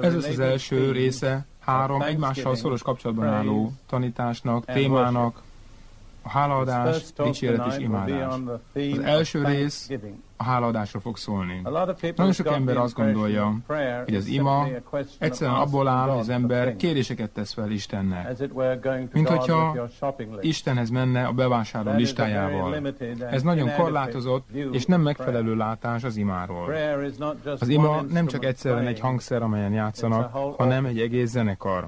Ez az az első része három egymással szoros kapcsolatban álló tanításnak, témának, a hálaadás, dicséret és imádás. Az első rész a hálaadásról fog szólni. Nagyon sok ember azt gondolja, hogy az ima egyszerűen abból áll, hogy az ember kéréseket tesz fel Istennek. Mint hogyha Istenhez menne a bevásárló listájával. Ez nagyon korlátozott és nem megfelelő látás az imáról. Az ima nem csak egyszerűen egy hangszer, amelyen játszanak, hanem egy egész zenekar.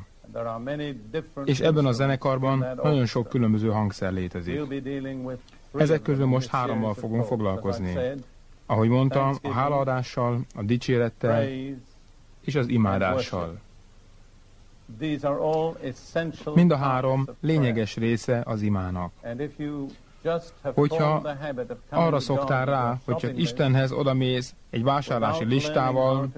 És ebben a zenekarban nagyon sok különböző hangszer létezik. Ezek közül most hárommal fogunk foglalkozni. Ahogy mondtam, a hálaadással, a dicsérettel és az imádással. Mind a három lényeges része az imának. Hogyha arra szoktál rá, hogy csak Istenhez odamész egy vásárlási listával,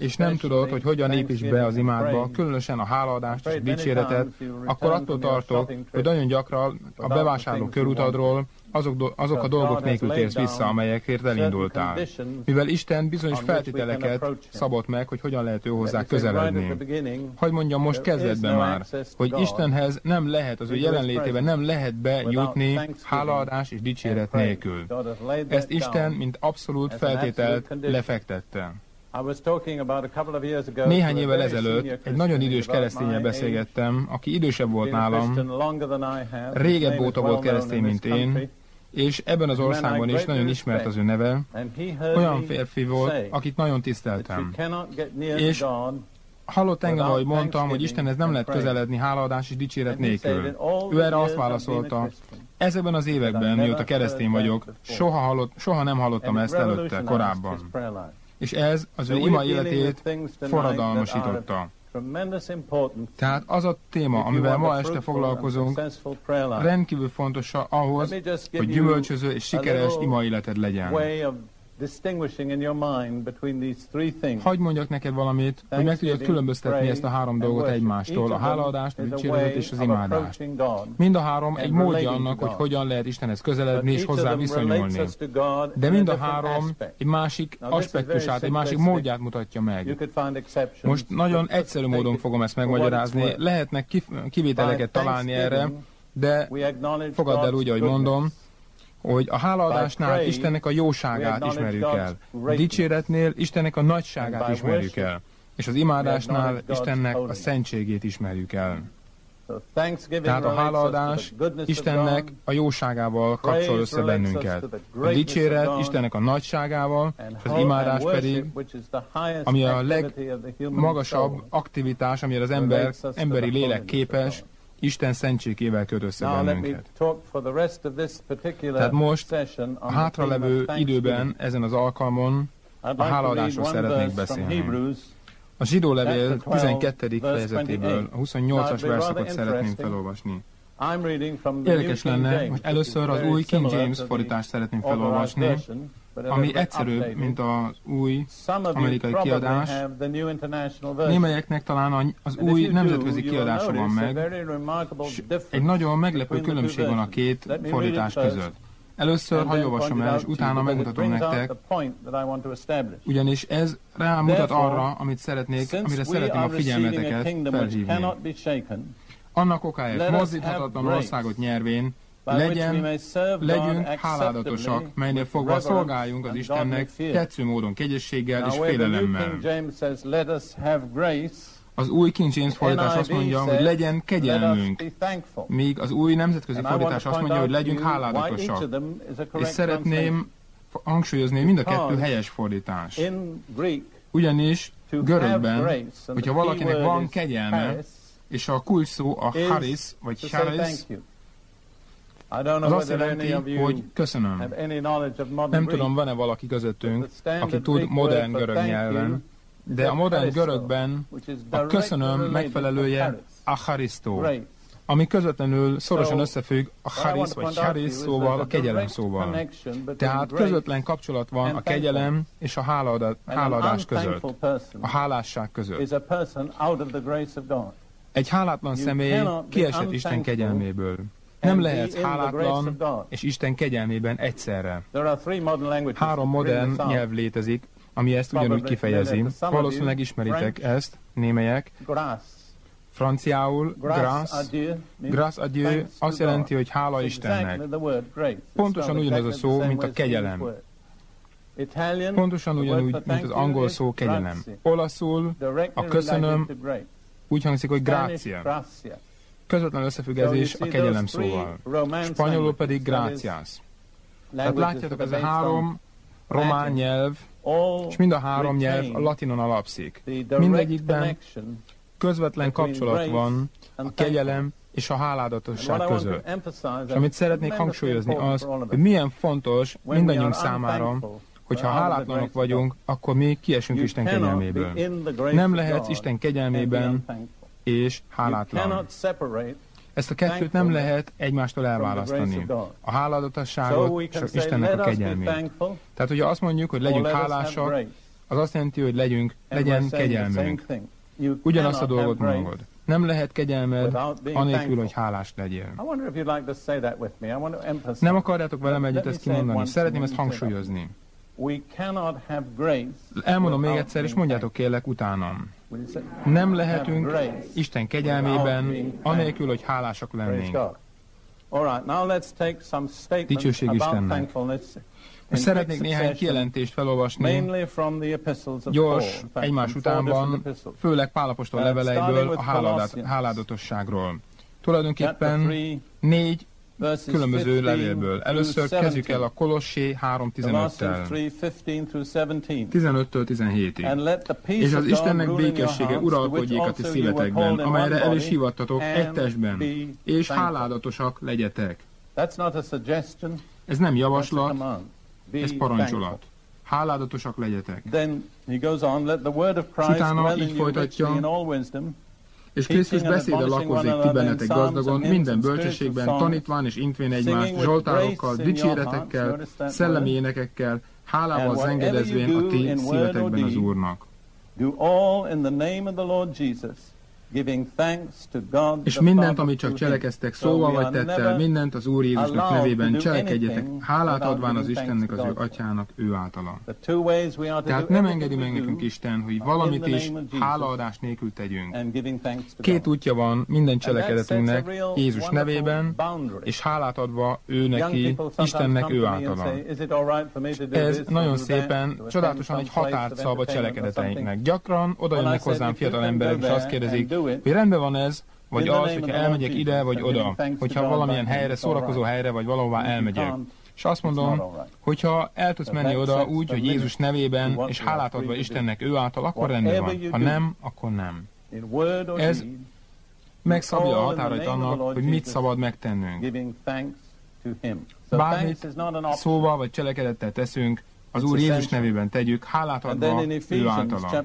és nem tudod, hogy hogyan építs be az imádba, különösen a hálaadást és a dicséretet, akkor attól tartok, hogy nagyon gyakran a bevásárló körutadról azok, azok a dolgok nélkül térsz vissza, amelyekért elindultál. Mivel Isten bizonyos feltételeket szabott meg, hogy hogyan lehet ő hozzá közeledni. Hogy mondjam most kezdetben már, hogy Istenhez nem lehet, az ő jelenlétében nem lehet bejutni hálaadás és dicséret nélkül. Ezt Isten, mint abszolút feltételt lefektette. Néhány évvel ezelőtt egy nagyon idős keresztényel beszélgettem, aki idősebb volt nálam, régebb óta volt keresztény, mint én, és ebben az országban is nagyon ismert az ő neve. Olyan férfi volt, akit nagyon tiszteltem. És hallott engem, ahogy mondtam, hogy Istenhez nem lehet közeledni hálaadás és dicséret nélkül. Ő erre azt válaszolta, ezekben az években, mióta keresztény vagyok, soha, hallott, soha nem hallottam ezt előtte, korábban és ez az ő ima életét forradalmasította. Tehát az a téma, amivel ma este foglalkozunk, rendkívül fontos ahhoz, hogy gyümölcsöző és sikeres ima életed legyen. Hagy mondjak neked valamit, hogy meg tudjad különböztetni ezt a három dolgot egymástól, a hálaadást, a dicséretet és az imádást. Mind a három egy módja annak, hogy hogyan lehet Istenhez közeledni és hozzá viszonyulni. De mind a három egy másik aspektusát, egy másik módját mutatja meg. Most nagyon egyszerű módon fogom ezt megmagyarázni. Lehetnek kivételeket találni erre, de fogadd el úgy, ahogy mondom, hogy a hálaadásnál Istennek a jóságát ismerjük el, a dicséretnél Istennek a nagyságát ismerjük el, és az imádásnál Istennek a szentségét ismerjük el. Tehát a hálaadás Istennek a jóságával kapcsol össze bennünket. A dicséret Istennek a nagyságával, és az imádás pedig, ami a legmagasabb aktivitás, amire az ember, emberi lélek képes, Isten szentségével köt össze bennünket. Tehát most a hátralevő időben, ezen az alkalmon a hálaadásról szeretnék beszélni. A zsidó levél 12. fejezetéből a 28-as verszakot szeretném felolvasni. Érdekes lenne, hogy először az új King James fordítást szeretném felolvasni, ami egyszerűbb, mint az új amerikai kiadás. Némelyeknek talán az új nemzetközi kiadása van meg, és egy nagyon meglepő különbség van a két fordítás között. Először hagyolvasom el, és utána megmutatom nektek, ugyanis ez rámutat arra, amit szeretnék, amire szeretném a figyelmeteket felhívni. Annak okáért mozdíthatatlan országot nyervén, legyen, legyünk háládatosak, melynél fogva szolgáljunk az Istennek tetsző módon, kegyességgel és félelemmel. Az új King James fordítás azt mondja, hogy legyen kegyelmünk, míg az új nemzetközi fordítás azt mondja, hogy legyünk háládatosak. És szeretném hangsúlyozni, mind a kettő helyes fordítás. Ugyanis görögben, hogyha valakinek van kegyelme, és a kulcs szó a haris, vagy charis, az azt jelenti, hogy köszönöm. Nem tudom, van-e valaki közöttünk, aki tud modern görög nyelven, de a modern görögben a köszönöm megfelelője a harisztó, ami közvetlenül szorosan összefügg a haris vagy haris szóval, a kegyelem szóval. Tehát közvetlen kapcsolat van a kegyelem és a háladás között, a hálásság között. Egy hálátlan személy kiesett Isten kegyelméből. Nem lehet hálátlan és Isten kegyelmében egyszerre. Három modern nyelv létezik, ami ezt ugyanúgy kifejezi. Valószínűleg ismeritek ezt, némelyek. Franciául grâce, grâce adieu azt jelenti, hogy hála Istennek. Pontosan ugyanaz a szó, mint a kegyelem. Pontosan ugyanúgy, mint az angol szó kegyelem. Olaszul a köszönöm úgy hangzik, hogy gracia. Közvetlen összefüggezés a kegyelem szóval. Spanyolul pedig gracias. Tehát látjátok, ez a három román nyelv, és mind a három nyelv a latinon alapszik. Mindegyikben közvetlen kapcsolat van a kegyelem és a háládatosság között. És amit szeretnék hangsúlyozni az, hogy milyen fontos mindannyiunk számára, hogyha hálátlanok vagyunk, akkor mi kiesünk Isten kegyelméből. Nem lehetsz Isten kegyelmében és hálátlan. Ezt a kettőt nem lehet egymástól elválasztani. A háladatosságot és Istennek a kegyelmét. Tehát, hogyha azt mondjuk, hogy legyünk hálásak, az azt jelenti, hogy legyünk, legyen kegyelmünk. Ugyanazt a dolgot mondod. Nem lehet kegyelmed, anélkül, hogy hálás legyél. Nem akarjátok velem együtt ezt kimondani. Szeretném ezt hangsúlyozni. Elmondom még egyszer, és mondjátok kérlek utánam. Nem lehetünk Isten kegyelmében, anélkül, hogy hálásak lennénk. Dicsőség Istennek. Most szeretnék néhány kijelentést felolvasni, gyors, egymás utánban, főleg Pálapostól leveleiből a háládatosságról. Tulajdonképpen négy különböző levélből. Először kezdjük el a Kolossé 3.15-tel. 15-től 17-ig. És az Istennek békessége uralkodjék a ti szívetekben, amelyre el is hivattatok egy testben, és háládatosak legyetek. Ez nem javaslat, ez parancsolat. Háládatosak legyetek. És utána így folytatja, és Krisztus beszéde lakozik ti bennetek gazdagon, minden bölcsességben, tanítván és intvén egymást, zsoltárokkal, dicséretekkel, szellemi énekekkel, hálával zengedezvén a ti szívetekben az Úrnak. Do all in the name of the Lord Jesus, és mindent, amit csak cselekeztek szóval vagy tettel, mindent az Úr Jézusnak nevében cselekedjetek, hálát adván az Istennek, az ő atyának, ő általa. Tehát nem engedi meg nekünk Isten, hogy valamit is hálaadás nélkül tegyünk. Két útja van minden cselekedetünknek, Jézus nevében, és hálát adva ő neki, Istennek ő általa. Ez nagyon szépen, csodálatosan egy határt szab a cselekedeteinknek. Gyakran oda jönnek hozzám fiatal emberek, és azt kérdezik, hogy rendben van ez, vagy az, hogyha elmegyek ide, vagy oda, hogyha valamilyen helyre, szórakozó helyre, vagy valahová elmegyek. És azt mondom, hogyha el tudsz menni oda úgy, hogy Jézus nevében, és hálát adva Istennek ő által, akkor rendben van. Ha nem, akkor nem. Ez megszabja a határait annak, hogy mit szabad megtennünk. Bármit szóval vagy cselekedettel teszünk, az Úr Jézus nevében tegyük, hálát adva ő általa.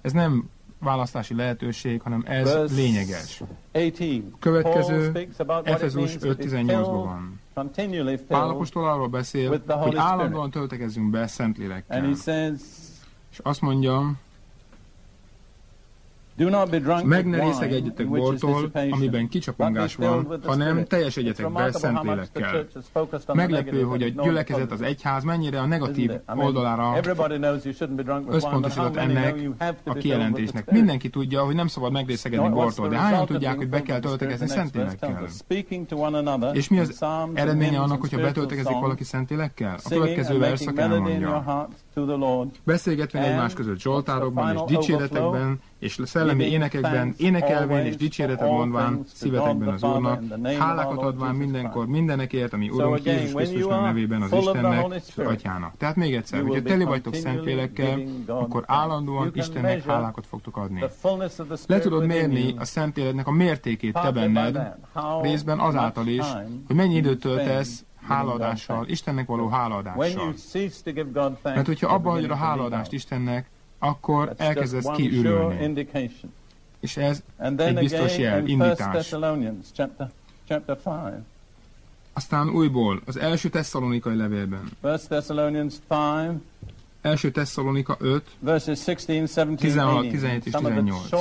Ez nem választási lehetőség, hanem ez lényeges. Következő Efezus 5.18-ban van. Pálapostól arról beszél, hogy állandóan töltekezzünk be Szentlélekkel. És azt mondja, meg ne részegedjetek bortól, amiben kicsapongás van, hanem egyetek be Szentlélekkel. Meglepő, hogy a gyülekezet, az egyház mennyire a negatív oldalára összpontosított ennek a kijelentésnek. Mindenki tudja, hogy nem szabad megrészegedni bortól, de hányan tudják, hogy be kell töltekezni Szentlélekkel? És mi az eredménye annak, hogyha betöltekezik valaki Szentlélekkel? A következő verszak elmondja. Beszélgetve egymás között zsoltárokban és dicséretekben, és szellemi énekekben, énekelvén és dicséretet mondván szívetekben az Úrnak, hálákat adván mindenkor mindenekért, ami Urunk Jézus Krisztusnak nevében az Istennek az Atyának. Tehát még egyszer, hogyha teli vagytok szentlélekkel, akkor állandóan Istennek hálákat fogtok adni. Le tudod mérni a Szentléleknek a mértékét te benned, részben azáltal is, hogy mennyi időt töltesz hálaadással, Istennek való hálaadással. Mert hogyha abban hagyod a hálaadást Istennek, akkor elkezdesz kiürülni. És ez egy biztos jel, indítás. Aztán újból, az első tesszalonikai levélben. Első Tesszalonika 5, 16, 17 és 18.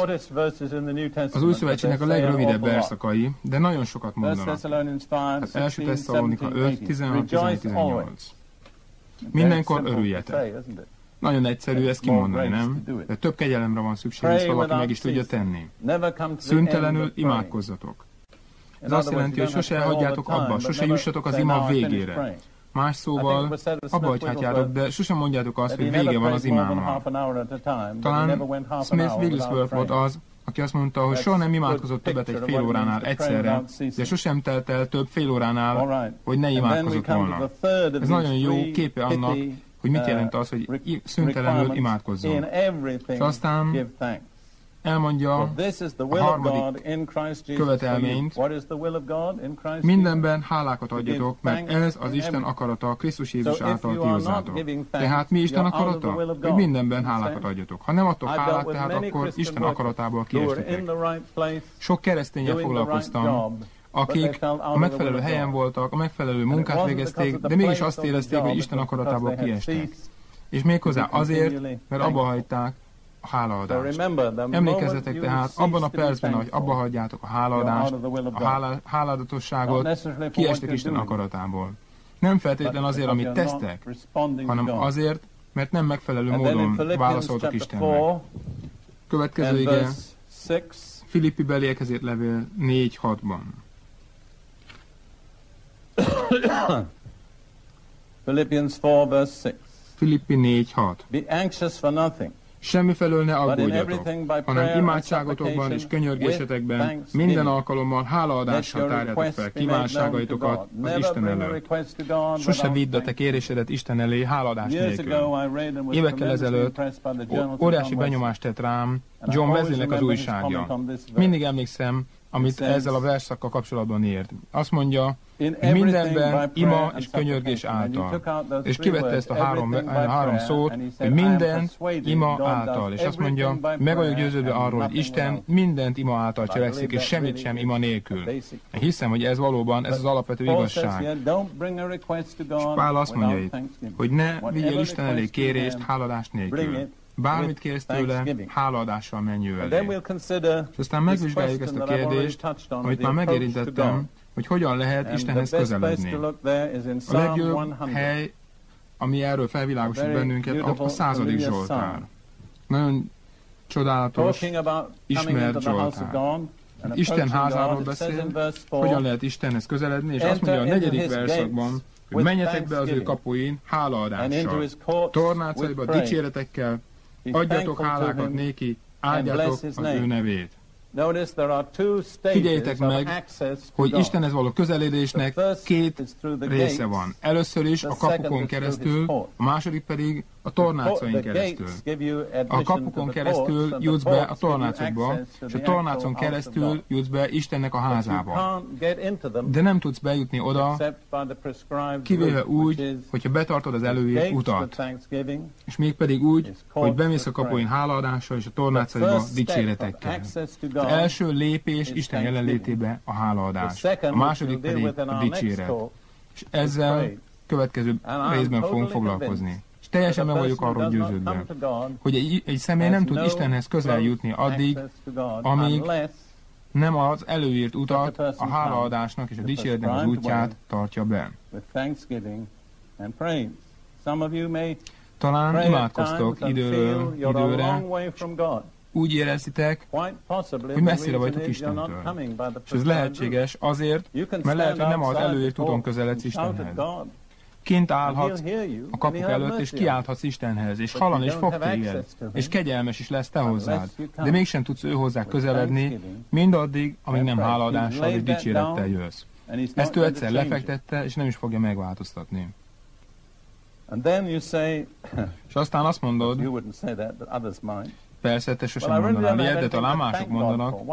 Az új szövetségnek a legrövidebb verszakai, de nagyon sokat mondanak. Hát első Tesszalonika 5, 16, 17, 18. Mindenkor örüljetek. Nagyon egyszerű ezt kimondani, nem? De több kegyelemre van szükség, hogy valaki meg is tudja tenni. Szüntelenül imádkozzatok. Ez azt jelenti, hogy sose hagyjátok abba, sose jussatok az ima végére. Más szóval, abba hagyhatjátok, de sosem mondjátok azt, hogy vége van az imámnak. Talán Smith Wigglesworth volt az, aki azt mondta, hogy soha nem imádkozott többet egy fél óránál egyszerre, de sosem telt el több fél óránál, hogy ne imádkozott volna. Ez nagyon jó képe annak, hogy mit jelent az, hogy szüntelenül imádkozzon. És aztán elmondja a harmadik követelményt, mindenben hálákat adjatok, mert ez az Isten akarata Krisztus Jézus által ti hozzátok. Tehát mi Isten akarata? Hogy mindenben hálákat adjatok. Ha nem adtok hálát, tehát akkor Isten akaratából kiestetek. Sok keresztényel foglalkoztam, akik a megfelelő helyen voltak, a megfelelő munkát végezték, de mégis azt érezték, hogy Isten akaratából kiestek. És méghozzá azért, mert abba hagyták, a hálaadást. Emlékezzetek tehát, abban a percben, hogy abba hagyjátok a hálaadást, a hálá, háladatosságot, kiestek Isten akaratából. Nem feltétlen azért, amit tesztek, hanem azért, mert nem megfelelő módon válaszoltak Istennek. Következő ige, Filippi beliekezét levél 4.6-ban. Philippians 4 verse 6. Filippi 4.6. Be anxious for nothing. Semmi felől ne aggódjatok, hanem imádságotokban és könyörgésetekben minden alkalommal hálaadással tárjátok fel kívánságaitokat az Isten előtt. Sose vidd a te kérésedet Isten elé hálaadás nélkül. Évekkel ezelőtt óriási benyomást tett rám John Wesleynek az újságja. Mindig emlékszem, amit ezzel a versszakkal kapcsolatban írt. Azt mondja, mindenben ima és könyörgés által. És kivette ezt a három, a három szót, hogy mindent ima által. És azt mondja, meg vagyok győződve arról, hogy Isten mindent ima által cselekszik, és semmit sem ima nélkül. Hiszem, hogy ez valóban, ez az alapvető igazság. És Pál azt mondja itt, hogy ne vigyél Isten elé kérést háladást nélkül. Bármit kérsz tőle, hálaadással menj elé. És aztán megvizsgáljuk ezt a kérdést, amit már megérintettem, hogy hogyan lehet Istenhez közeledni. A legjobb hely, ami erről felvilágosít bennünket, a századik Zsoltár. Nagyon csodálatos, ismert Zsoltár. Isten házáról beszél, hogyan lehet Istenhez közeledni, és azt mondja a negyedik verszakban, hogy menjetek be az ő kapuin hálaadással, tornácaiba dicséretekkel, adjatok hálákat néki, áldjátok az ő nevét. Figyeljétek meg, hogy Istenhez való közeledésnek két része van. Először is a kapukon keresztül, a második pedig a tornácain keresztül. A kapukon keresztül jutsz be a tornácokba, és a tornácon keresztül jutsz be Istennek a házába. De nem tudsz bejutni oda, kivéve úgy, hogyha betartod az előírt utat, és mégpedig úgy, hogy bemész a kapuin hálaadással és a tornácaiba dicséretekkel. Az első lépés Isten jelenlétébe a hálaadás, a második pedig a dicséret. És ezzel következő részben fogunk foglalkozni. Teljesen meg vagyok arról győződve, hogy egy, egy személy nem tud Istenhez közel jutni addig, amíg nem az előírt utat, a hálaadásnak és a dicséretnek az útját tartja be. Talán imádkoztok időről időre, úgy éreztitek, hogy messzire vagytok Istentől. És ez lehetséges azért, mert lehet, hogy nem az előírt úton közeledsz Istenhez. Kint állhatsz a kapuk előtt, és kiállhatsz Istenhez, és hallani is fog téged, és kegyelmes is lesz te hozzád. De mégsem tudsz ő hozzá közeledni, mindaddig, amíg nem hálaadással és dicsérettel jössz. Ezt ő egyszer lefektette, és nem is fogja megváltoztatni. és aztán azt mondod, Persze, te sosem mondanál ilyet, de talán mások mondanak.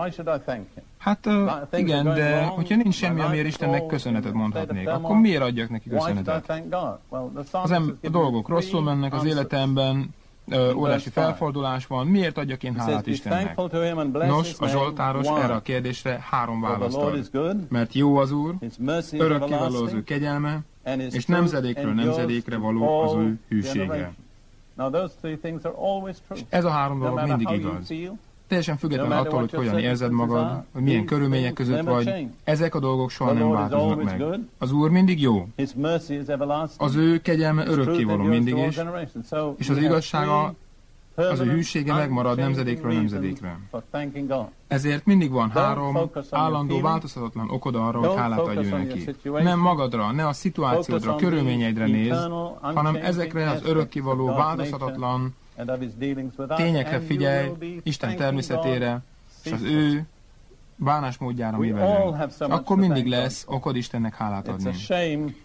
Hát uh, igen, de hogyha nincs semmi, amiért Istennek köszönetet mondhatnék, akkor miért adjak neki köszönetet? Az em- a dolgok rosszul mennek az életemben, uh, óriási felfordulás van, miért adjak én hálát Istennek? Nos, a Zsoltáros erre a kérdésre három választ ad. Mert jó az Úr, örökkévaló az ő kegyelme, és nemzedékről nemzedékre való az ő hűsége. Ez a három dolog mindig igaz. Teljesen független attól, hogy hogyan érzed magad, hogy milyen körülmények között vagy, ezek a dolgok soha nem változnak meg. Az Úr mindig jó. Az ő kegyelme örökkévaló mindig is, és az igazsága az ő hűsége megmarad nemzedékről nemzedékre. Ezért mindig van három állandó, változhatatlan okod arra, hogy hálát adj neki. Nem magadra, ne a szituációdra, körülményeidre néz, hanem ezekre az örökkivaló, változhatatlan tényekre figyelj, Isten természetére, és az ő bánásmódjára mi velünk. Akkor mindig lesz okod Istennek hálát adni.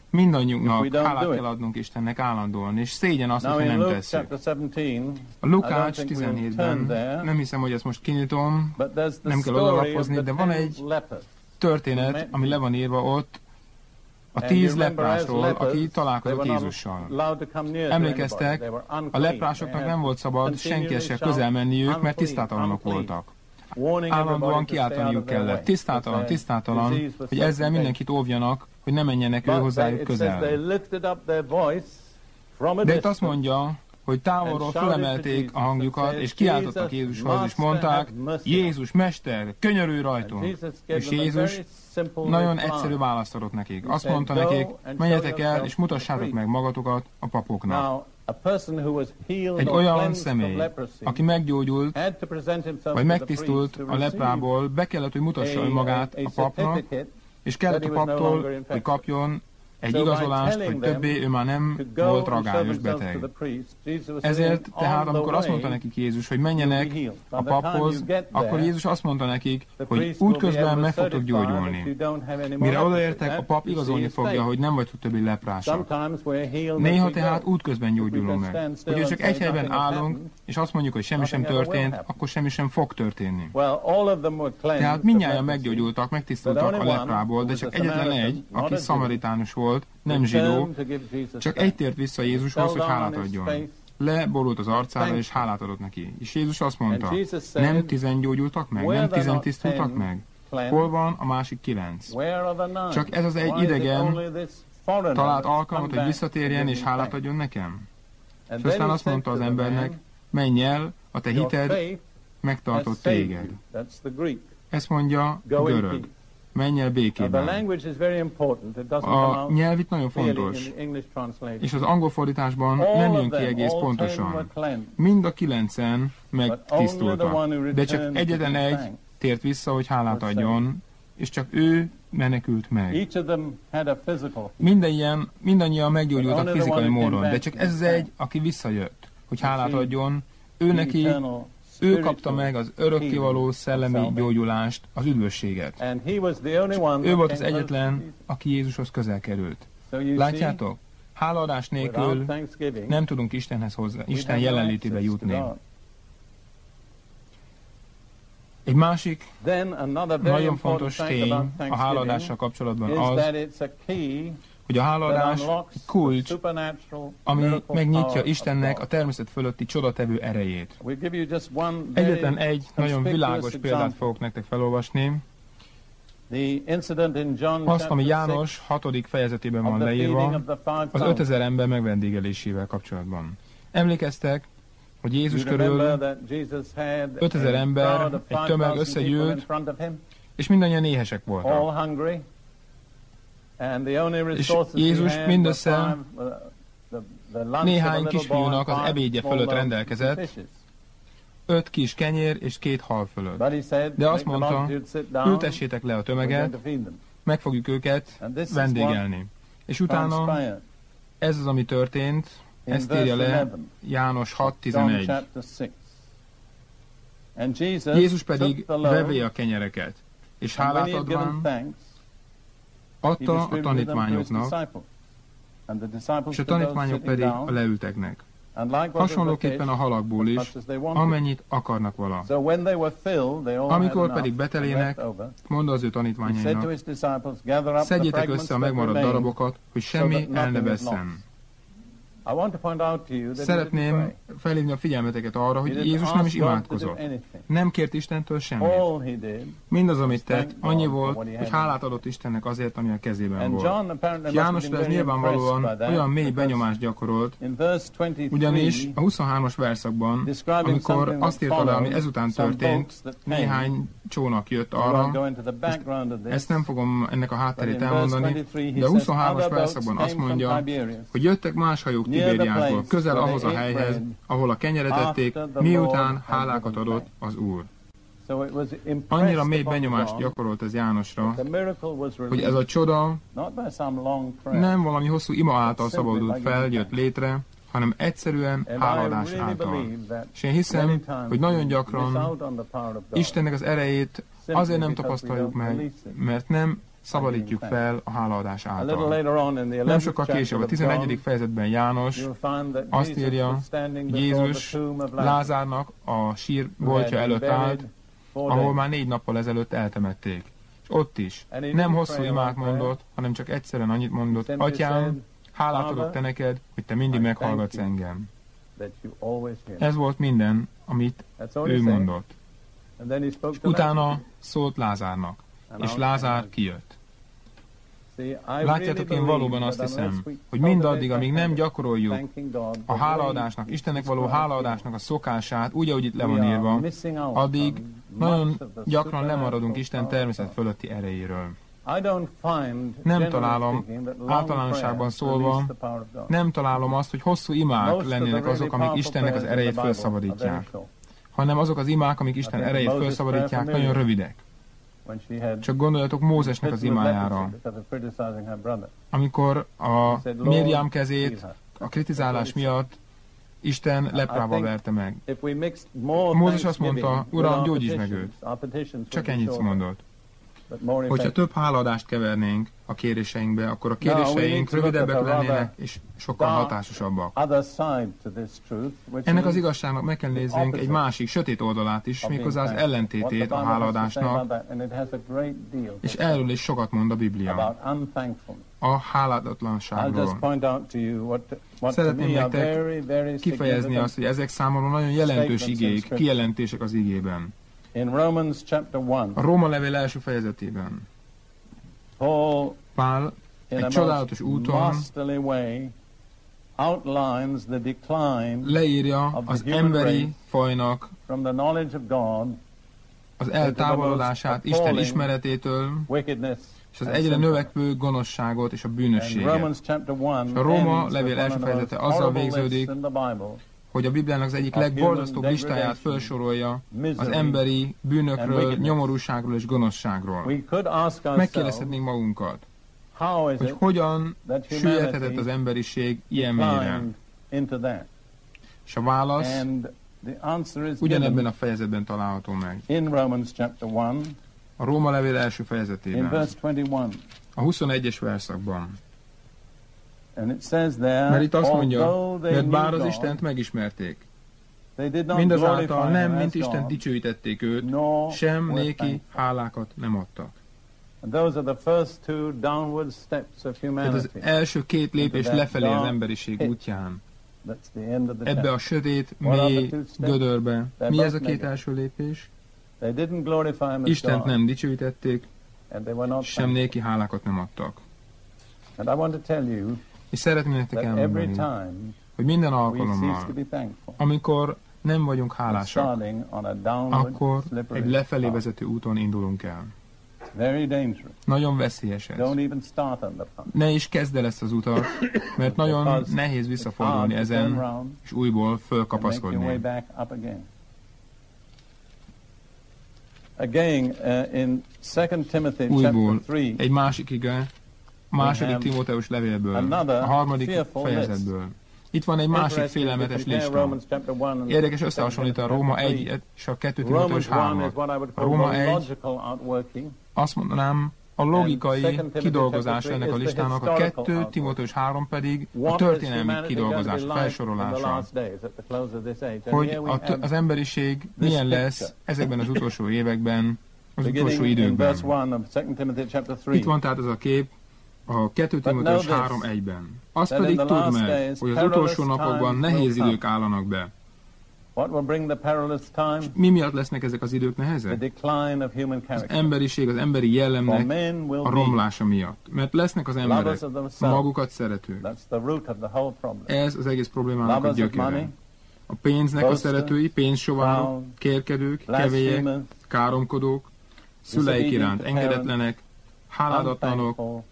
Mindannyiunknak hálát kell adnunk Istennek állandóan, és szégyen azt, hogy nem tesszük. A Lukács 17-ben, nem hiszem, hogy ezt most kinyitom, nem kell odalapozni, de van egy történet, ami le van írva ott, a tíz leprásról, aki találkozott Jézussal. Emlékeztek, a leprásoknak nem volt szabad senki se közel menniük, mert tisztátalanok voltak. Állandóan kiáltaniuk kellett. Tisztátalan, tisztátalan, hogy ezzel mindenkit óvjanak, hogy ne menjenek ő hozzájuk közel. De itt azt mondja, hogy távolról fölemelték a hangjukat, és kiáltottak Jézushoz, és mondták, Jézus, Mester, könyörülj rajtunk. És Jézus nagyon egyszerű választ adott nekik. Azt mondta nekik, menjetek el, és mutassátok meg magatokat a papoknak. Egy olyan személy, aki meggyógyult, vagy megtisztult a leprából, be kellett, hogy mutassa önmagát a papnak, és kellett a paptól, hogy kapjon egy igazolást, hogy többé ő már nem volt ragályos beteg. Ezért tehát, amikor azt mondta nekik Jézus, hogy menjenek a paphoz, akkor Jézus azt mondta nekik, hogy útközben meg fogtok gyógyulni. Mire odaértek, a pap igazolni fogja, hogy nem vagytok többé leprások. Néha tehát útközben gyógyulunk meg. Hogyha csak egy helyben állunk, és azt mondjuk, hogy semmi sem történt, akkor semmi sem fog történni. Tehát mindnyáján meggyógyultak, megtisztultak a leprából, de csak egyetlen egy, aki szamaritánus volt, volt, nem zsidó, csak egy tért vissza Jézushoz, hogy hálát adjon. Leborult az arcára, és hálát adott neki. És Jézus azt mondta, nem tizen gyógyultak meg, nem tizen tisztultak meg. Hol van a másik kilenc? Csak ez az egy idegen talált alkalmat, hogy visszatérjen és hálát adjon nekem? És aztán azt mondta az embernek, menj el, a te hited megtartott téged. Ezt mondja a görög menj el békében. A nyelv itt nagyon fontos, és az angol fordításban nem jön ki egész pontosan. Mind a kilencen megtisztultak, de csak egyetlen egy tért vissza, hogy hálát adjon, és csak ő menekült meg. Mindannyian, mindannyian meggyógyultak fizikai módon, de csak ez az egy, aki visszajött, hogy hálát adjon, ő neki ő kapta meg az örökkivaló szellemi gyógyulást, az üdvösséget. ő volt az egyetlen, aki Jézushoz közel került. Látjátok? Hálaadás nélkül nem tudunk Istenhez hozzá, Isten jelenlétébe jutni. Egy másik nagyon fontos tény a hálaadással kapcsolatban az, hogy a háladás kulcs, ami megnyitja Istennek a természet fölötti csodatevő erejét. Egyetlen egy nagyon világos példát fogok nektek felolvasni. Azt, ami János 6. fejezetében van leírva, az 5000 ember megvendégelésével kapcsolatban. Emlékeztek, hogy Jézus körül 5000 ember, egy tömeg összegyűlt, és mindannyian éhesek voltak. És Jézus mindössze uh, néhány kisfiúnak az ebédje fölött rendelkezett, öt kis kenyér és két hal fölött. De azt mondta, ültessétek le a tömeget, meg fogjuk őket vendégelni. És utána ez az, ami történt, ezt írja le János 6.11. Jézus pedig vevé a kenyereket, és hálát adván adta a tanítványoknak, és a tanítványok pedig a leülteknek. Hasonlóképpen a halakból is, amennyit akarnak vala. Amikor pedig betelének, mondta az ő tanítványainak, szedjétek össze a megmaradt darabokat, hogy semmi el ne vesszen. Szeretném felhívni a figyelmeteket arra, hogy Jézus nem is imádkozott. Nem kért Istentől semmit. Mindaz, amit tett, annyi volt, hogy hálát adott Istennek azért, ami a kezében volt. Jánosra ez nyilvánvalóan olyan mély benyomást gyakorolt, ugyanis a 23-as verszakban, amikor azt írta le, ami ezután történt, néhány csónak jött arra, ezt nem fogom ennek a hátterét elmondani, de a 23-as verszakban azt mondja, hogy jöttek más hajók Tibériásból, közel ahhoz a helyhez, ahol a kenyeret ették, miután hálákat adott az Úr. Annyira mély benyomást gyakorolt ez Jánosra, hogy ez a csoda nem valami hosszú ima által szabadult fel, jött létre, hanem egyszerűen háladás által. És én hiszem, hogy nagyon gyakran Istennek az erejét azért nem tapasztaljuk meg, mert nem szabadítjuk fel a hálaadás által. Nem sokkal később, a 11. fejezetben János azt írja, Jézus Lázárnak a sírboltja előtt állt, ahol már négy nappal ezelőtt eltemették. És ott is nem hosszú imát mondott, hanem csak egyszerűen annyit mondott, Atyám, hálát adok te neked, hogy te mindig meghallgatsz engem. Ez volt minden, amit ő mondott. És utána szólt Lázárnak, és Lázár kijött. Látjátok, én valóban azt hiszem, hogy mindaddig, amíg nem gyakoroljuk a hálaadásnak, Istennek való hálaadásnak a szokását, úgy, ahogy itt le van írva, addig nagyon gyakran lemaradunk Isten természet fölötti erejéről. Nem találom, általánosságban szólva, nem találom azt, hogy hosszú imák lennének azok, amik Istennek az erejét felszabadítják, hanem azok az imák, amik Isten erejét felszabadítják, nagyon rövidek. Csak gondoljatok Mózesnek az imájára, amikor a Miriam kezét a kritizálás miatt Isten leprával verte meg. Mózes azt mondta, Uram, gyógyíts meg őt. Csak ennyit mondott. Hogyha több háladást kevernénk a kéréseinkbe, akkor a kéréseink rövidebbek lennének és sokkal hatásosabbak. Ennek az igazságnak meg kell néznünk egy másik, sötét oldalát is, méghozzá az ellentétét a háladásnak, és erről is sokat mond a Biblia. A háladatlanságról. Szeretném nektek kifejezni azt, hogy ezek számomra nagyon jelentős igék, kijelentések az igében. In Romans chapter 1, a Róma levél első fejezetében. Paul, Pál egy csodálatos úton outlines the decline leírja az emberi fajnak az eltávolodását Isten ismeretétől, és az egyre növekvő gonoszságot és a bűnösséget. És a Róma levél első fejezete azzal végződik, hogy a Bibliának az egyik legborzasztóbb listáját felsorolja az emberi bűnökről, nyomorúságról és gonoszságról. Megkérdezhetnénk magunkat, hogy hogyan süllyedhetett az emberiség ilyen mélyre. És a válasz ugyanebben a fejezetben található meg. A Róma levél első fejezetében. A 21-es verszakban. Mert itt azt mondja, mert bár az Istent megismerték, mindazáltal nem, mint Isten dicsőítették őt, sem néki hálákat nem adtak. Tehát az első két lépés lefelé az emberiség útján. Ebbe a sötét, mély gödörbe. Mi ez a két első lépés? Istent nem dicsőítették, sem néki hálákat nem adtak. És szeretném nektek elmondani, hogy minden alkalommal, amikor nem vagyunk hálásak, akkor egy lefelé vezető úton indulunk el. Nagyon veszélyes ez. Ne is kezd el ezt az utat, mert nagyon nehéz visszafordulni ezen, és újból fölkapaszkodni. Uh, újból egy másik ige, második Timóteus levélből, a harmadik fejezetből. Itt van egy másik félelmetes lista. Érdekes összehasonlítani a Róma 1 és a 2 Timóteus 3 A Róma 1 azt mondanám, a logikai kidolgozása ennek a listának, a 2 Timóteus 3 pedig a történelmi kidolgozás, felsorolása. Hogy a, az emberiség milyen lesz ezekben az utolsó években, az utolsó időkben. Itt van tehát ez a kép, A 2 Timoteus 3.1-ben. Azt pedig tudd meg, hogy az utolsó napokban nehéz idők állnak be. Time? Mi miatt lesznek ezek az idők nehezek? Az emberiség, az emberi jellemnek a romlása miatt. Mert lesznek az emberek magukat szeretők. Ez az egész problémának a gyökere. A pénznek a szeretői, pénzsovánok, kérkedők, kevélyek, káromkodók, szüleik iránt engedetlenek, háládatlanok,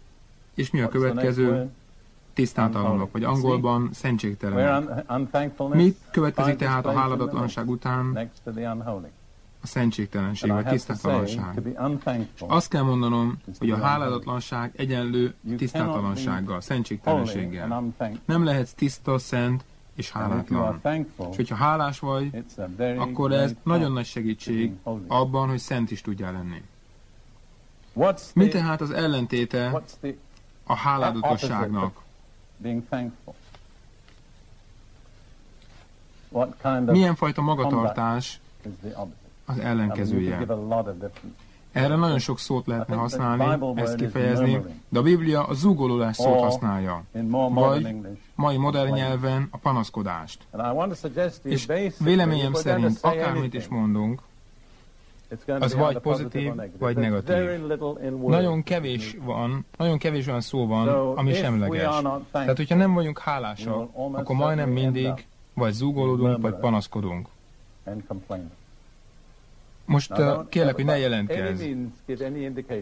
és mi a következő? Tisztátalanok, vagy angolban szentségtelenek. Mi következik tehát a háladatlanság után? A szentségtelenség, vagy tisztátalanság. És azt kell mondanom, hogy a háladatlanság egyenlő tisztátalansággal, szentségtelenséggel. Nem lehetsz tiszta, szent, és hálátlan. És hogyha hálás vagy, akkor ez nagyon nagy segítség abban, hogy szent is tudjál lenni. Mi tehát az ellentéte a háládatosságnak? Milyen fajta magatartás az ellenkezője? Erre nagyon sok szót lehetne használni, ezt kifejezni, de a Biblia a zúgolódás szót használja, vagy mai modern nyelven a panaszkodást. És véleményem szerint akármit is mondunk, az vagy pozitív, vagy negatív. Nagyon kevés van, nagyon kevés olyan szó van, ami semleges. Tehát, hogyha nem vagyunk hálásak, akkor majdnem mindig vagy zúgolódunk, vagy panaszkodunk. Most uh, kérlek, hogy ne jelentkezz.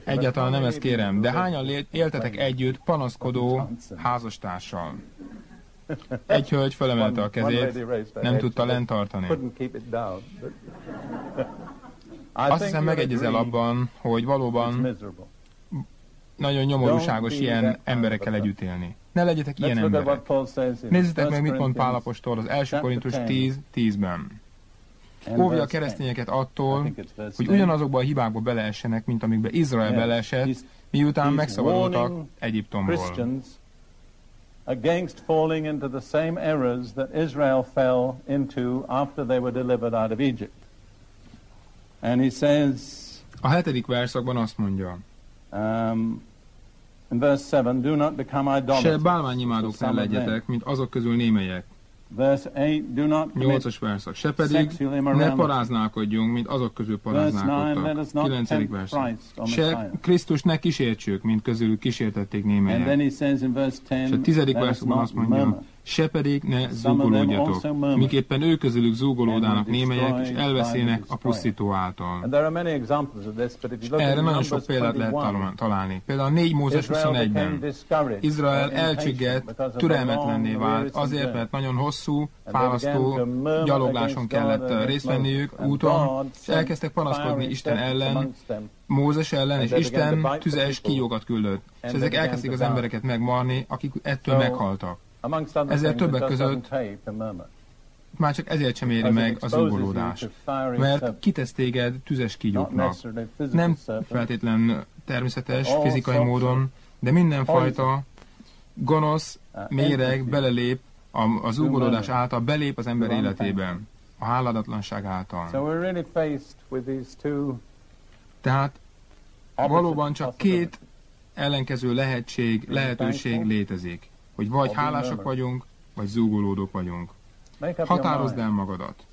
Egyáltalán nem ezt kérem, de hányan éltetek együtt panaszkodó házastársal? Egy hölgy felemelte a kezét, nem tudta lent tartani. Azt hiszem megegyezel abban, hogy valóban nagyon nyomorúságos ilyen emberekkel együtt élni. Ne legyetek ilyen emberek. Nézzétek meg, mit mond Pálapostól az első Korintus 10.10-ben. Óvja a keresztényeket attól, hogy ugyanazokba a hibákba beleessenek, mint amikbe Izrael beleesett, miután megszabadultak Egyiptomból. against falling into the same errors that Israel fell into after they were delivered out of Egypt. And he says, a hetedik verszakban azt mondja, um, in verse 7, Do not become idolaters. Se bálványimádók ne legyetek, mint azok közül némelyek, Nyolcas verszak. Se pedig ne paráználkodjunk, mint azok közül paráználkodtak. Kilencedik verszak. Se Krisztus ne kísértsük, mint közülük kísértették némelyek. És a tizedik verszakban azt mondja, se pedig ne zúgolódjatok, miképpen ők közülük zúgolódának némelyek, és elveszének a pusztító által. Erre nagyon sok példát lehet találni. Például 4 Mózes 21-ben Izrael elcsüggett, türelmetlenné vált, azért, mert nagyon hosszú, fálasztó gyalogláson kellett részt venniük úton, és elkezdtek panaszkodni Isten ellen, Mózes ellen, és Isten tüzes kígyókat küldött. És ezek elkezdték az embereket megmarni, akik ettől meghaltak. Ezért többek között már csak ezért sem éri meg az ugolódás, mert kitesz téged tüzes kígyóknak. Nem feltétlen természetes, fizikai módon, de mindenfajta gonosz méreg belelép az ugolódás által, belép az ember életében, a háladatlanság által. Tehát valóban csak két ellenkező lehetség, lehetőség létezik hogy vagy hálásak vagyunk, vagy zúgolódók vagyunk. Határozd el magadat.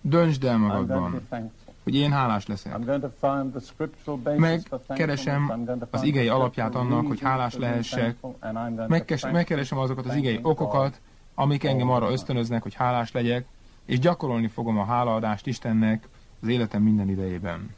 Döntsd el magadban, hogy én hálás leszek. Megkeresem az igei alapját annak, hogy hálás lehessek. Megkeresem azokat az igei okokat, amik engem arra ösztönöznek, hogy hálás legyek, és gyakorolni fogom a hálaadást Istennek az életem minden idejében.